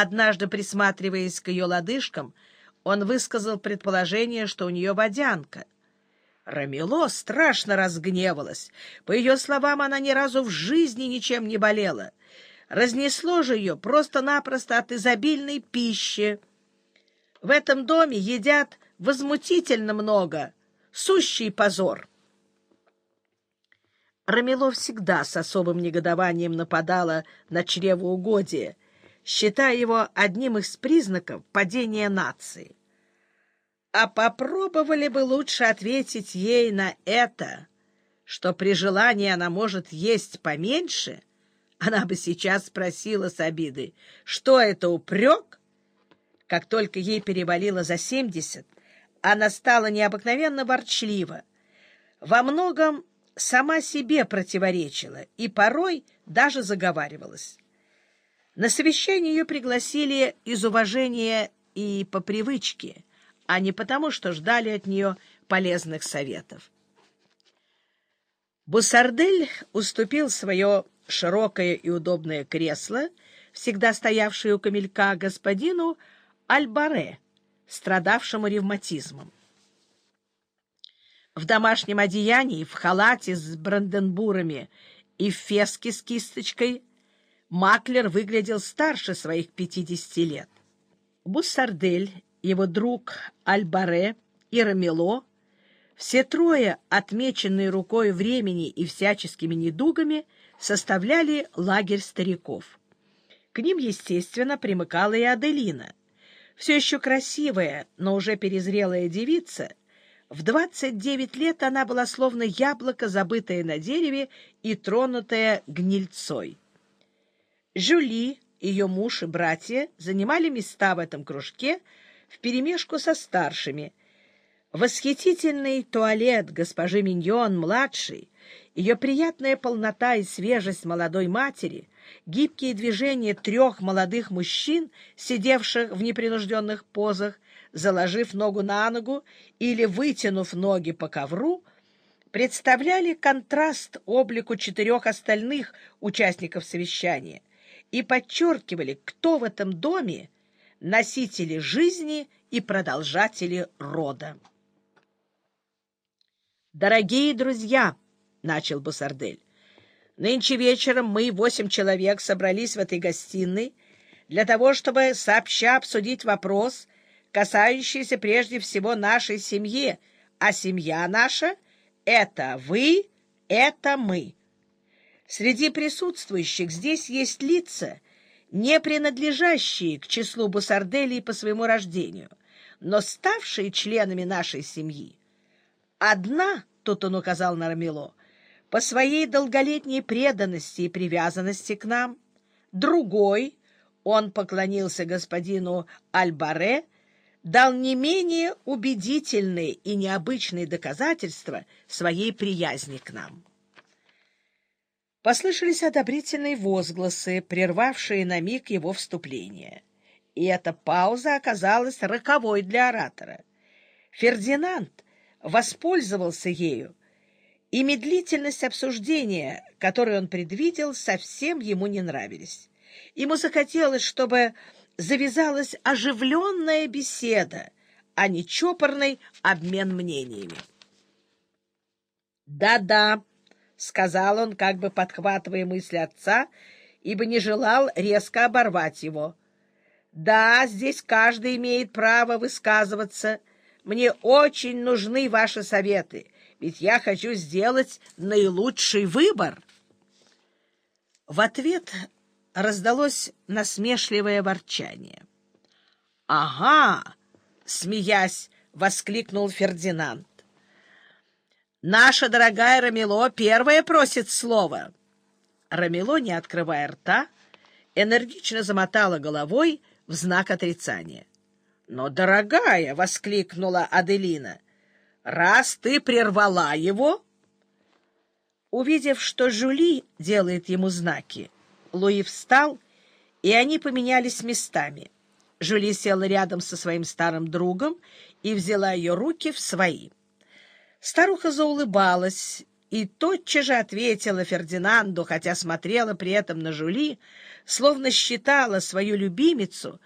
Однажды, присматриваясь к ее лодыжкам, он высказал предположение, что у нее водянка. Рамило страшно разгневалась. По ее словам, она ни разу в жизни ничем не болела. Разнесло же ее просто-напросто от изобильной пищи. В этом доме едят возмутительно много. Сущий позор. Рамило всегда с особым негодованием нападала на чревоугодие, считая его одним из признаков падения нации. А попробовали бы лучше ответить ей на это, что при желании она может есть поменьше, она бы сейчас спросила с обидой, что это упрек? Как только ей перевалило за семьдесят, она стала необыкновенно ворчлива. Во многом сама себе противоречила и порой даже заговаривалась. На совещание ее пригласили из уважения и по привычке, а не потому, что ждали от нее полезных советов. Бусардель уступил свое широкое и удобное кресло, всегда стоявшее у камелька, господину Альбаре, страдавшему ревматизмом. В домашнем одеянии, в халате с бранденбурами и феске с кисточкой Маклер выглядел старше своих пятидесяти лет. Буссардель, его друг Альбаре и Рамело, все трое, отмеченные рукой времени и всяческими недугами, составляли лагерь стариков. К ним, естественно, примыкала и Аделина. Все еще красивая, но уже перезрелая девица — в двадцать девять лет она была словно яблоко, забытое на дереве и тронутое гнильцой. Жюли, ее муж и братья занимали места в этом кружке вперемешку со старшими. Восхитительный туалет госпожи Миньон-младшей, ее приятная полнота и свежесть молодой матери, гибкие движения трех молодых мужчин, сидевших в непринужденных позах, заложив ногу на ногу или вытянув ноги по ковру, представляли контраст облику четырех остальных участников совещания и подчеркивали, кто в этом доме носители жизни и продолжатели рода. «Дорогие друзья!» — начал Бусардель. «Нынче вечером мы, восемь человек, собрались в этой гостиной для того, чтобы сообща обсудить вопрос — касающиеся прежде всего нашей семьи, а семья наша — это вы, это мы. Среди присутствующих здесь есть лица, не принадлежащие к числу бусарделей по своему рождению, но ставшие членами нашей семьи. Одна, тут он указал на Рамило, по своей долголетней преданности и привязанности к нам, другой, он поклонился господину Альбаре, дал не менее убедительные и необычные доказательства своей приязни к нам. Послышались одобрительные возгласы, прервавшие на миг его вступление. И эта пауза оказалась роковой для оратора. Фердинанд воспользовался ею, и медлительность обсуждения, которую он предвидел, совсем ему не нравились. Ему захотелось, чтобы завязалась оживленная беседа, а не чопорный обмен мнениями. «Да-да», — сказал он, как бы подхватывая мысли отца, ибо не желал резко оборвать его. «Да, здесь каждый имеет право высказываться. Мне очень нужны ваши советы, ведь я хочу сделать наилучший выбор». В ответ раздалось насмешливое ворчание. «Ага!» — смеясь, воскликнул Фердинанд. «Наша дорогая Рамило первая просит слова». Рамило, не открывая рта, энергично замотала головой в знак отрицания. «Но, дорогая!» — воскликнула Аделина. «Раз ты прервала его...» Увидев, что Жули делает ему знаки, Луи встал, и они поменялись местами. Жюли села рядом со своим старым другом и взяла ее руки в свои. Старуха заулыбалась, и тотчас же ответила Фердинанду, хотя смотрела при этом на Жули, словно считала свою любимицу